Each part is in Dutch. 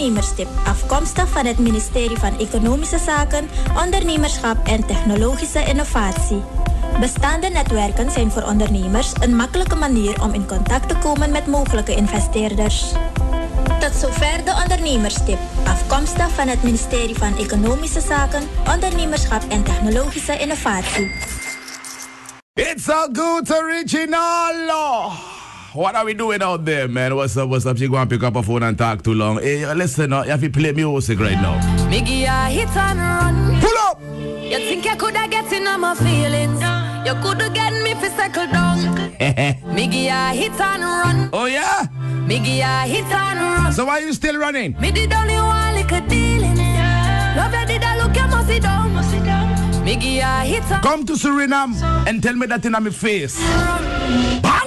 ondernemerstip, afkomstig van het ministerie van Economische Zaken, Ondernemerschap en Technologische Innovatie. Bestaande netwerken zijn voor ondernemers een makkelijke manier om in contact te komen met mogelijke investeerders. Tot zover de ondernemerstip, afkomstig van het ministerie van Economische Zaken, Ondernemerschap en Technologische Innovatie. It's a good original. What are we doing out there, man? What's up? What's up? You go and pick up a phone and talk too long. Hey, listen, uh, you have to play music right now. Miggy, I hit and run. Pull up! You think you coulda get in on my feelings? You coulda get me fi settle down. Miggy, I hit and run. oh yeah? Miggy, I hit and run. So why you still running? Me did only one little dealing. Love you did I look you must sit down. Miggy, I hit and Come to Suriname and tell me that in my face. Bang!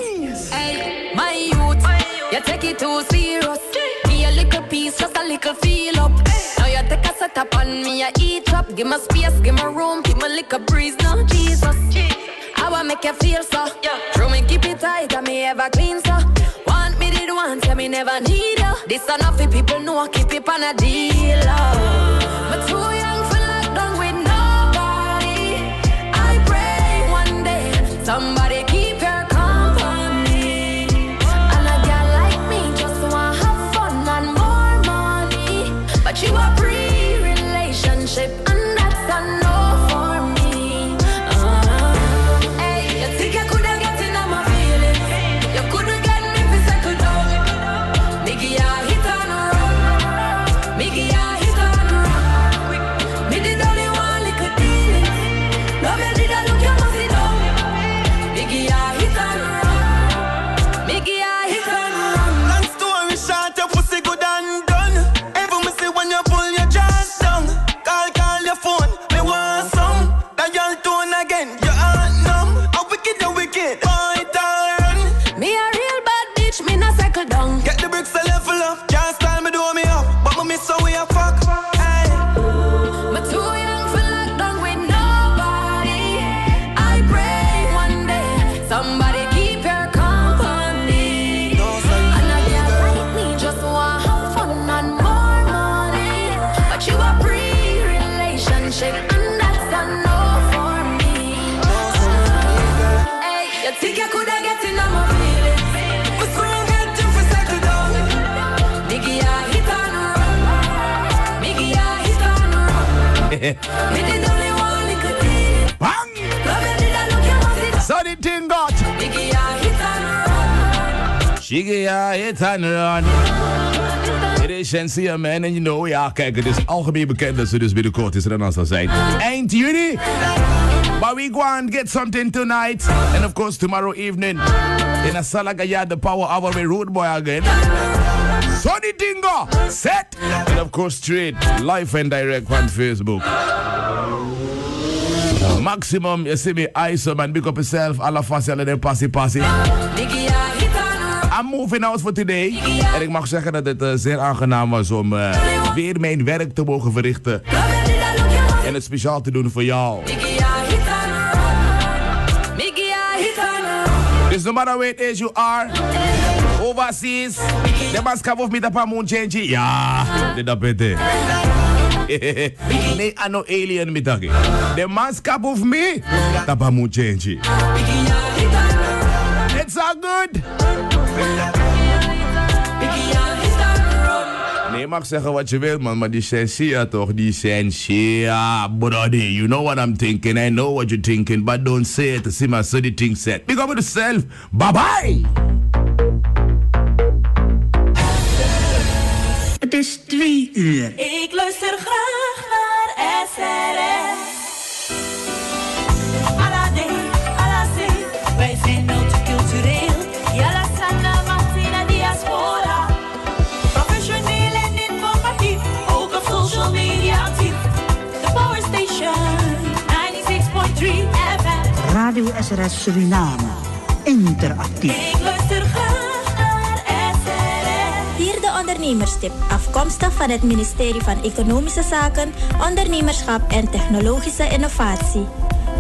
Take it too serious. Me a little piece, just a little feel up. Now you take a set up on me, I eat up. Give me space, give me room, give me a little breeze. Now Jesus, I want make you feel so. Throw me keep it tight, and me ever clean so. Want me did want, yeah me never need you. This enough for people know, I keep it on a deal. Oh. But too young for lockdown with nobody. I pray one day somebody it. So the thing got. And run. Shiggy, hit and run. Dit is Shensia, man. En you know, ja, kijk, het is algemeen bekend dat ze dus binnenkort is Renan zal zijn. Eind juni. But we go and get something tonight. And of course, tomorrow evening. In a Salagaya, the power hour with Road Boy again. Sonny Dingo, set. And of course, straight, live and direct on Facebook. Maximum, you see me, ISO, man. Big up yourself. Passy. Nigga, I hit and run. I'm moving out for today. En ik mag zeggen dat het eh, zeer aangenaam was om eh, weer mijn werk te mogen verrichten. En het speciaal te doen voor jou. Dus no matter where it is you are, overseas, the must come of me tapa moon change. Ja, dit dat bete. Nee, I no alien me taki. The must come of me tapa moon change. It's all good. Nee, je mag zeggen wat je wilt, man, maar die sensia toch, die sensia, brother. You know what I'm thinking, I know what you're thinking, but don't say it. See my study thing said. Big up with yourself. Bye Is 3 uur. Ik luister graag naar SrS. A, dit, aan zich. Wij zijn ook cultureel. Ja, zijn de maatina diaspora. Profession we en in comparatie ook op social media de power station 96.3 FM. Radio SRS Suriname Interactief. Ik luister graag ondernemerstip, afkomstig van het ministerie van Economische Zaken, Ondernemerschap en Technologische Innovatie.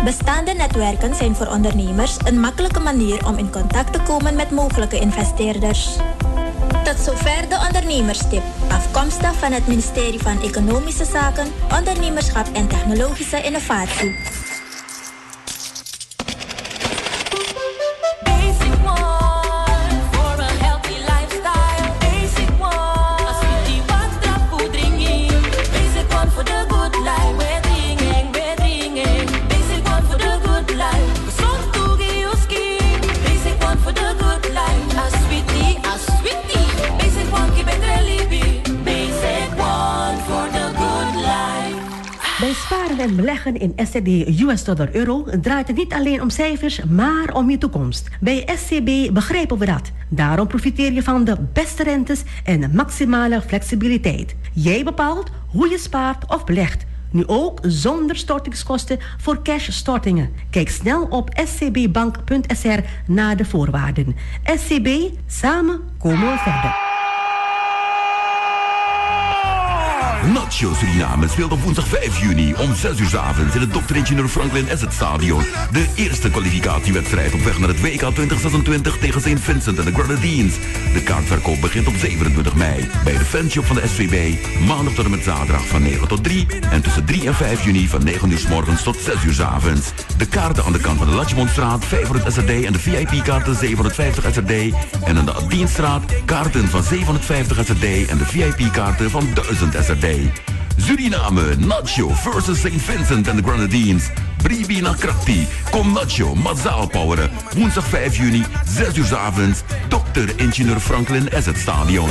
Bestaande netwerken zijn voor ondernemers een makkelijke manier om in contact te komen met mogelijke investeerders. Tot zover de ondernemerstip, afkomstig van het ministerie van Economische Zaken, Ondernemerschap en Technologische Innovatie. En beleggen in SCB US dollar euro draait het niet alleen om cijfers, maar om je toekomst. Bij SCB begrijpen we dat. Daarom profiteer je van de beste rentes en maximale flexibiliteit. Jij bepaalt hoe je spaart of belegt. Nu ook zonder stortingskosten voor cashstortingen. Kijk snel op scbbank.sr naar de voorwaarden. SCB, samen komen we verder. Nacho Suriname speelt op woensdag 5 juni om 6 uur 's avonds in het Dr. Ingenieur Franklin Asset Stadion. De eerste kwalificatiewedstrijd op weg naar het WK 2026 tegen St. Vincent en de Grenadines. De kaartverkoop begint op 27 mei bij de fanshop van de SVB. Maandag tot en met zaterdag van 9 tot 3 en tussen 3 en 5 juni van 9 uur s morgens tot 6 uur 's avonds. De kaarten aan de kant van de Latjmondstraat 500 SRD en de VIP-kaarten 750 SRD. En aan de Dienstraat kaarten van 750 SRD en de VIP-kaarten van 1000 SRD. Suriname, Nacho versus St. Vincent en de Grenadines. Bribi na Krakti, Kom Nacho, massaal poweren. Woensdag 5 juni, 6 uur avonds. Dr. Ingenieur Franklin Asset Stadion.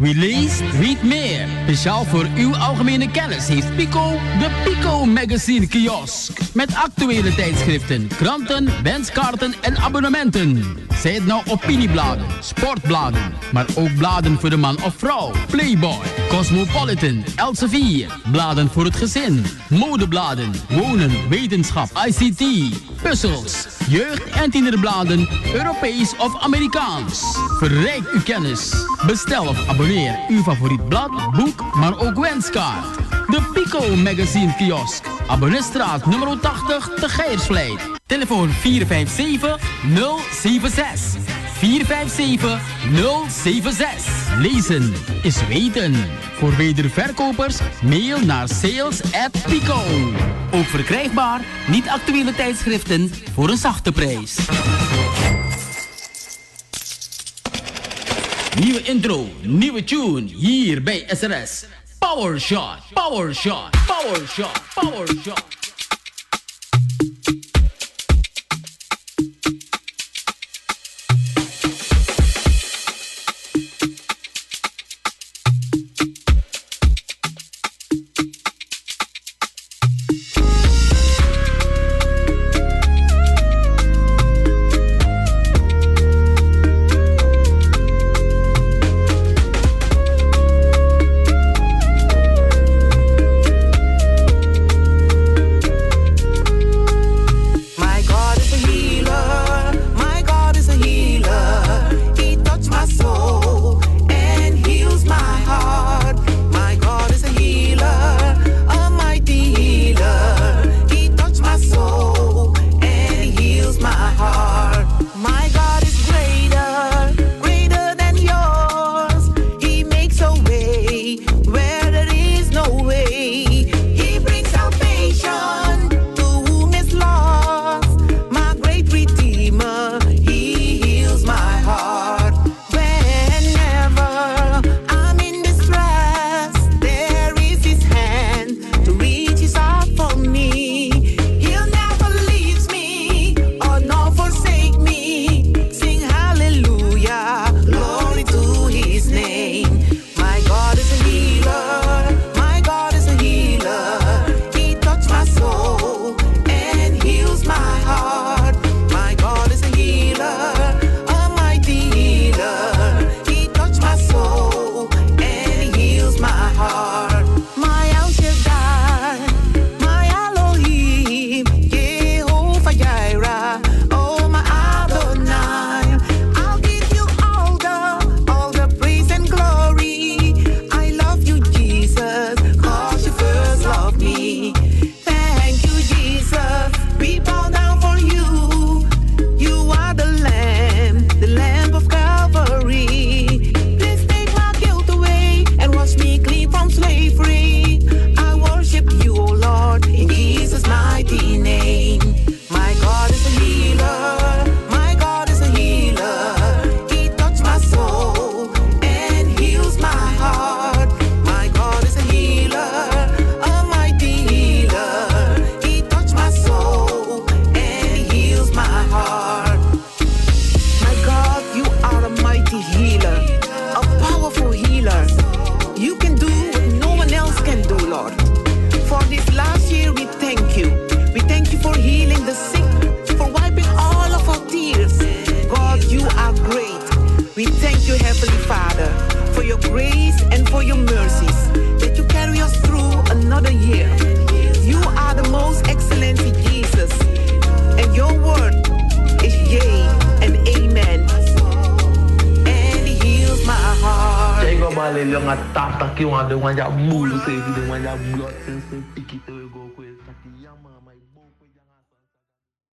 Leest, weet meer. Speciaal voor uw algemene kennis heeft Pico de Pico Magazine kiosk. Met actuele tijdschriften, kranten, wenskaarten en abonnementen. Zij het nou opiniebladen, sportbladen, maar ook bladen voor de man of vrouw. Playboy, Cosmopolitan, Elsevier, bladen voor het gezin, modebladen, wonen, wetenschap, ICT, puzzels, jeugd- en tienerbladen, Europees of Amerikaans. Verrijk uw kennis. Bestel of abonneer uw favoriet blad, boek, maar ook wenskaart. De Pico Magazine kiosk. Abonneestraat nummer 80 te. Telefoon 457 076. 457 076. Lezen is weten. Voor wederverkopers mail naar sales at Pico. Ook verkrijgbaar niet actuele tijdschriften voor een zachte prijs. Nieuwe intro, nieuwe tune hier bij SRS. Power shot, power shot, power shot, power shot. ataque uma de uma já bolo, se de uma já bloco, sem.